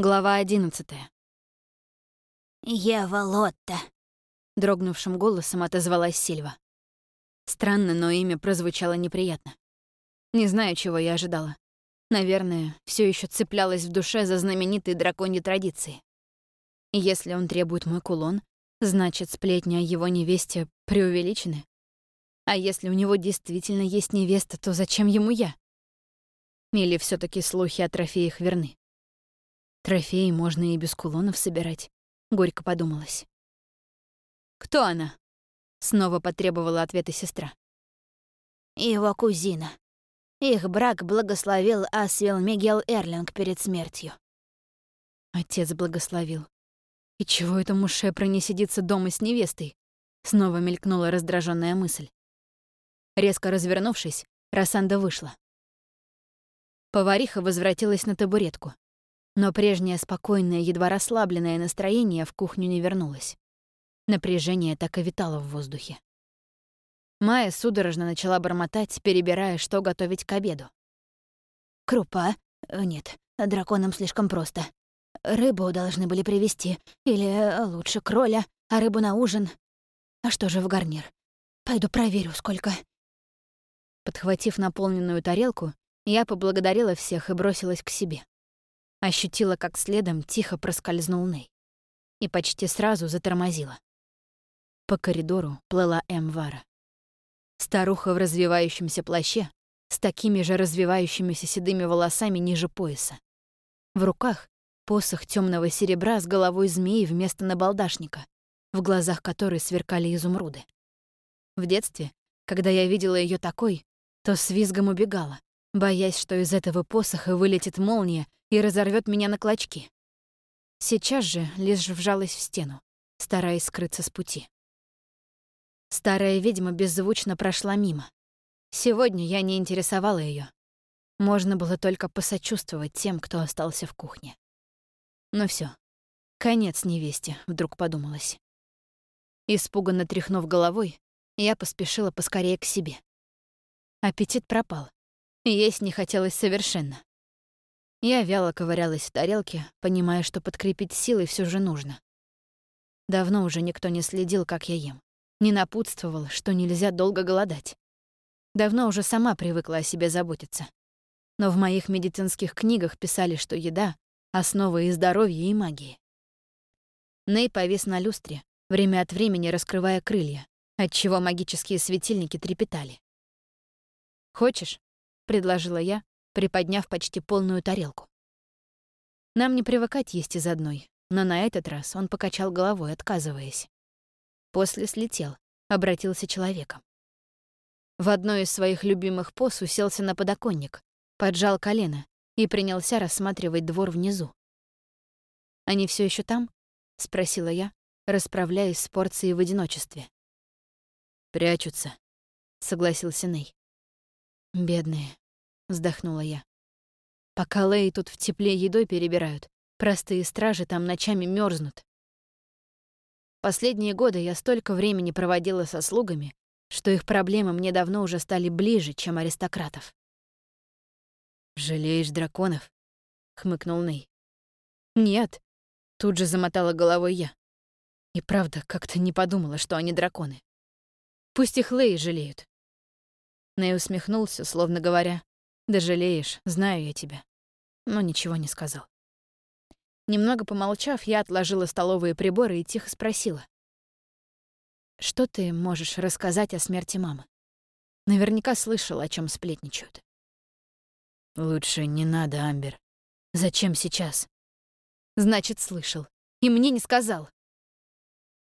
Глава одиннадцатая. «Ева Лотта», — дрогнувшим голосом отозвалась Сильва. Странно, но имя прозвучало неприятно. Не знаю, чего я ожидала. Наверное, все еще цеплялась в душе за знаменитые драконьи традиции. Если он требует мой кулон, значит, сплетни о его невесте преувеличены. А если у него действительно есть невеста, то зачем ему я? Или все таки слухи о трофеях верны? Трофеи можно и без кулонов собирать, горько подумалось. «Кто она?» — снова потребовала ответа сестра. «Его кузина. Их брак благословил Асвел Мигел Эрлинг перед смертью». Отец благословил. И чего это Мушепра не сидится дома с невестой? Снова мелькнула раздраженная мысль. Резко развернувшись, Рассанда вышла. Повариха возвратилась на табуретку. Но прежнее спокойное, едва расслабленное настроение в кухню не вернулось. Напряжение так и витало в воздухе. Майя судорожно начала бормотать, перебирая, что готовить к обеду. «Крупа? Э, нет, драконам слишком просто. Рыбу должны были привезти, или э, лучше кроля, а рыбу на ужин. А что же в гарнир? Пойду проверю, сколько». Подхватив наполненную тарелку, я поблагодарила всех и бросилась к себе. Ощутила, как следом тихо проскользнул Ней. И почти сразу затормозила. По коридору плыла Эмвара. Старуха в развивающемся плаще, с такими же развивающимися седыми волосами ниже пояса. В руках посох темного серебра с головой змеи вместо набалдашника, в глазах которой сверкали изумруды. В детстве, когда я видела ее такой, то с визгом убегала, боясь, что из этого посоха вылетит молния и разорвет меня на клочки. Сейчас же лишь вжалась в стену, стараясь скрыться с пути. Старая ведьма беззвучно прошла мимо. Сегодня я не интересовала ее. Можно было только посочувствовать тем, кто остался в кухне. Ну все, конец невесте, вдруг подумалось. Испуганно тряхнув головой, я поспешила поскорее к себе. Аппетит пропал. Есть не хотелось совершенно. Я вяло ковырялась в тарелке, понимая, что подкрепить силой все же нужно. Давно уже никто не следил, как я ем. Не напутствовал, что нельзя долго голодать. Давно уже сама привыкла о себе заботиться. Но в моих медицинских книгах писали, что еда — основа и здоровья, и магии. Ней повис на люстре, время от времени раскрывая крылья, отчего магические светильники трепетали. «Хочешь?» — предложила я, приподняв почти полную тарелку. Нам не привыкать есть из одной, но на этот раз он покачал головой, отказываясь. После слетел, обратился человеком. В одной из своих любимых поз уселся на подоконник, поджал колено и принялся рассматривать двор внизу. «Они все еще там?» — спросила я, расправляясь с порцией в одиночестве. «Прячутся», — согласился Ней. «Бедные», вздохнула я. Пока Лэй тут в тепле едой перебирают, простые стражи там ночами мерзнут. Последние годы я столько времени проводила со слугами, что их проблемы мне давно уже стали ближе, чем аристократов. «Жалеешь драконов?» — хмыкнул Ней. «Нет», — тут же замотала головой я. И правда, как-то не подумала, что они драконы. Пусть их Лэй жалеют. Ней усмехнулся, словно говоря, да жалеешь, знаю я тебя. Но ничего не сказал. Немного помолчав, я отложила столовые приборы и тихо спросила. «Что ты можешь рассказать о смерти мамы? Наверняка слышал, о чем сплетничают». «Лучше не надо, Амбер. Зачем сейчас?» «Значит, слышал. И мне не сказал».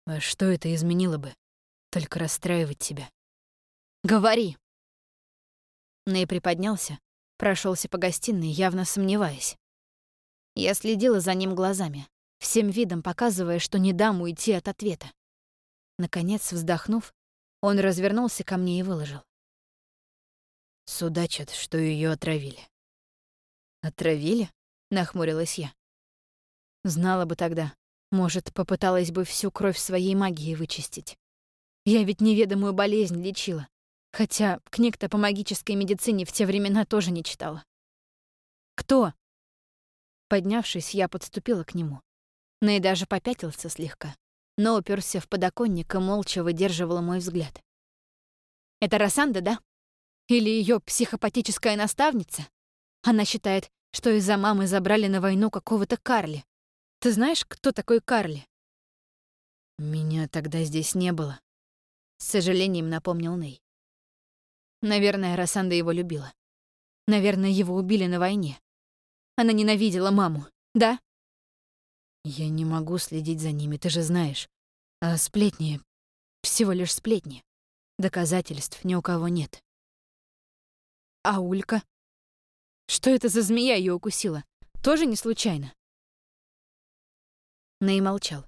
«А что это изменило бы? Только расстраивать тебя». «Говори!» Ней приподнялся, прошелся по гостиной, явно сомневаясь. Я следила за ним глазами, всем видом показывая, что не дам уйти от ответа. Наконец, вздохнув, он развернулся ко мне и выложил. Судачат, что ее отравили. «Отравили?» — нахмурилась я. Знала бы тогда, может, попыталась бы всю кровь своей магии вычистить. Я ведь неведомую болезнь лечила, Хотя книг-то по магической медицине в те времена тоже не читала. «Кто?» Поднявшись, я подступила к нему. Ней даже попятился слегка, но уперся в подоконник и молча выдерживал мой взгляд. «Это Рассанда, да? Или ее психопатическая наставница? Она считает, что из-за мамы забрали на войну какого-то Карли. Ты знаешь, кто такой Карли?» «Меня тогда здесь не было», — с сожалением напомнил Ней. Наверное, Рассанда его любила. Наверное, его убили на войне. Она ненавидела маму, да? Я не могу следить за ними, ты же знаешь. А сплетни — всего лишь сплетни. Доказательств ни у кого нет. А Улька? Что это за змея ее укусила? Тоже не случайно? Ней молчал,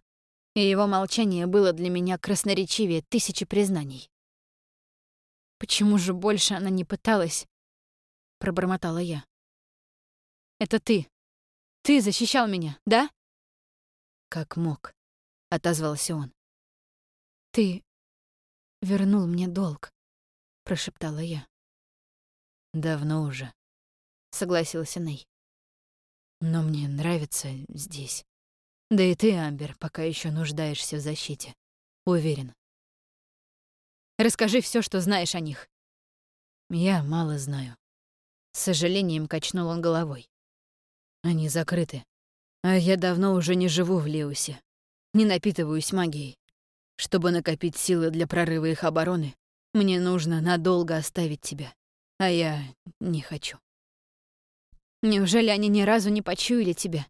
и его молчание было для меня красноречивее тысячи признаний. Почему же больше она не пыталась? Пробормотала я. Это ты. Ты защищал меня, да? Как мог, отозвался он. Ты вернул мне долг, прошептала я. Давно уже, согласился Ней. Но мне нравится здесь. Да и ты, Амбер, пока еще нуждаешься в защите. Уверен. Расскажи все, что знаешь о них. Я мало знаю. С сожалением качнул он головой. Они закрыты. А я давно уже не живу в Леусе. Не напитываюсь магией. Чтобы накопить силы для прорыва их обороны, мне нужно надолго оставить тебя. А я не хочу. Неужели они ни разу не почуяли тебя?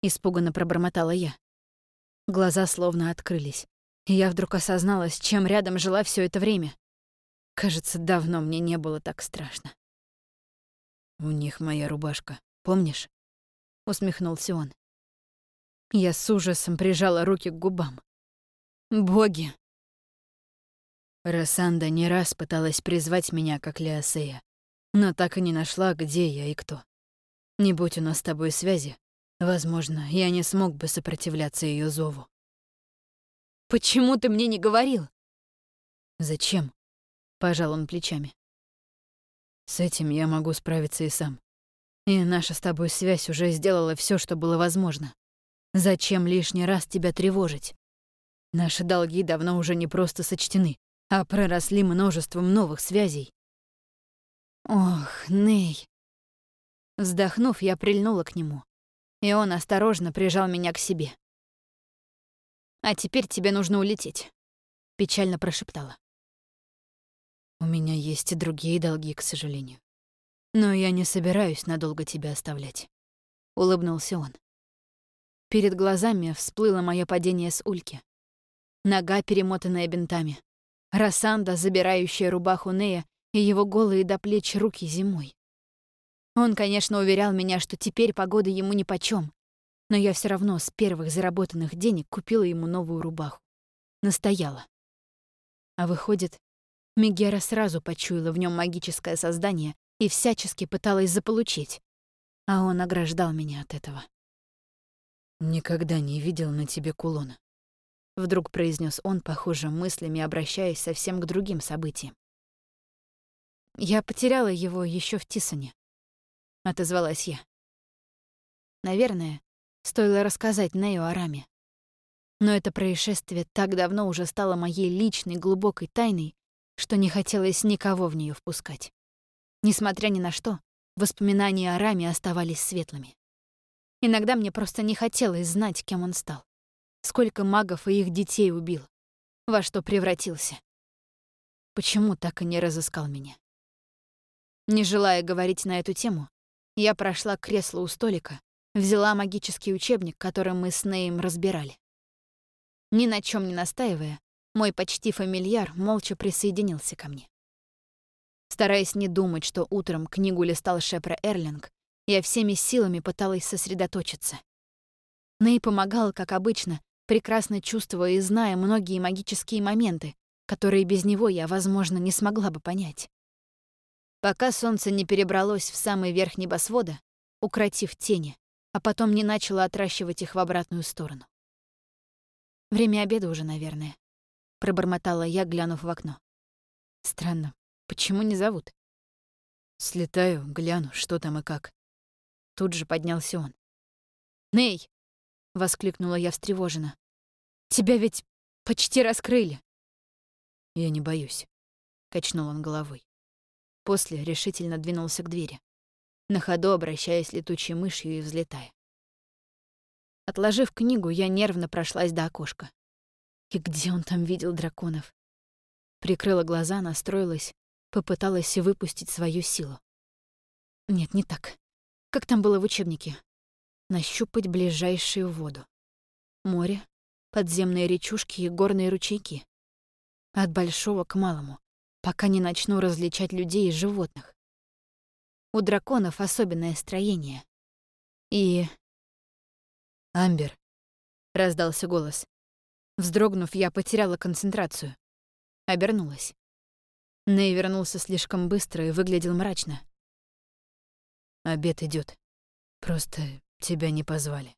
Испуганно пробормотала я. Глаза словно открылись. Я вдруг осознала, с чем рядом жила все это время. Кажется, давно мне не было так страшно. «У них моя рубашка, помнишь?» — усмехнулся он. Я с ужасом прижала руки к губам. «Боги!» Рассанда не раз пыталась призвать меня, как Леосея, но так и не нашла, где я и кто. Не будь у нас с тобой связи, возможно, я не смог бы сопротивляться ее зову. «Почему ты мне не говорил?» «Зачем?» — пожал он плечами. С этим я могу справиться и сам. И наша с тобой связь уже сделала все, что было возможно. Зачем лишний раз тебя тревожить? Наши долги давно уже не просто сочтены, а проросли множеством новых связей. Ох, Ней. Вздохнув, я прильнула к нему, и он осторожно прижал меня к себе. «А теперь тебе нужно улететь», — печально прошептала. У меня есть и другие долги, к сожалению. Но я не собираюсь надолго тебя оставлять. Улыбнулся он. Перед глазами всплыло мое падение с ульки. Нога, перемотанная бинтами. Рассанда, забирающая рубаху Нея, и его голые до плеч руки зимой. Он, конечно, уверял меня, что теперь погода ему нипочём, но я все равно с первых заработанных денег купила ему новую рубаху. Настояла. А выходит, Мегера сразу почуяла в нем магическое создание и всячески пыталась заполучить. А он ограждал меня от этого. «Никогда не видел на тебе кулона», — вдруг произнес он, похоже, мыслями обращаясь совсем к другим событиям. «Я потеряла его еще в Тисоне», — отозвалась я. Наверное, стоило рассказать Нею о Раме. Но это происшествие так давно уже стало моей личной глубокой тайной, что не хотелось никого в нее впускать. Несмотря ни на что, воспоминания о Раме оставались светлыми. Иногда мне просто не хотелось знать, кем он стал. Сколько магов и их детей убил. Во что превратился. Почему так и не разыскал меня? Не желая говорить на эту тему, я прошла к креслу у столика, взяла магический учебник, который мы с Неем разбирали. Ни на чем не настаивая, мой почти фамильяр молча присоединился ко мне. Стараясь не думать, что утром книгу листал Шепра Эрлинг, я всеми силами пыталась сосредоточиться. Ней помогал, как обычно, прекрасно чувствуя и зная многие магические моменты, которые без него я, возможно, не смогла бы понять. Пока солнце не перебралось в самый верх небосвода, укротив тени, а потом не начало отращивать их в обратную сторону. Время обеда уже, наверное пробормотала я, глянув в окно. Странно, почему не зовут? Слетаю, гляну, что там и как. Тут же поднялся он. «Ней!» — воскликнула я встревоженно. «Тебя ведь почти раскрыли!» «Я не боюсь», — качнул он головой. После решительно двинулся к двери, на ходу обращаясь летучей мышью и взлетая. Отложив книгу, я нервно прошлась до окошка. И где он там видел драконов? Прикрыла глаза, настроилась, попыталась выпустить свою силу. Нет, не так. Как там было в учебнике? Нащупать ближайшую воду. Море, подземные речушки и горные ручейки. От большого к малому, пока не начну различать людей и животных. У драконов особенное строение. И «Амбер», — раздался голос. Вздрогнув, я потеряла концентрацию. Обернулась. Ней вернулся слишком быстро и выглядел мрачно. «Обед идет. Просто тебя не позвали».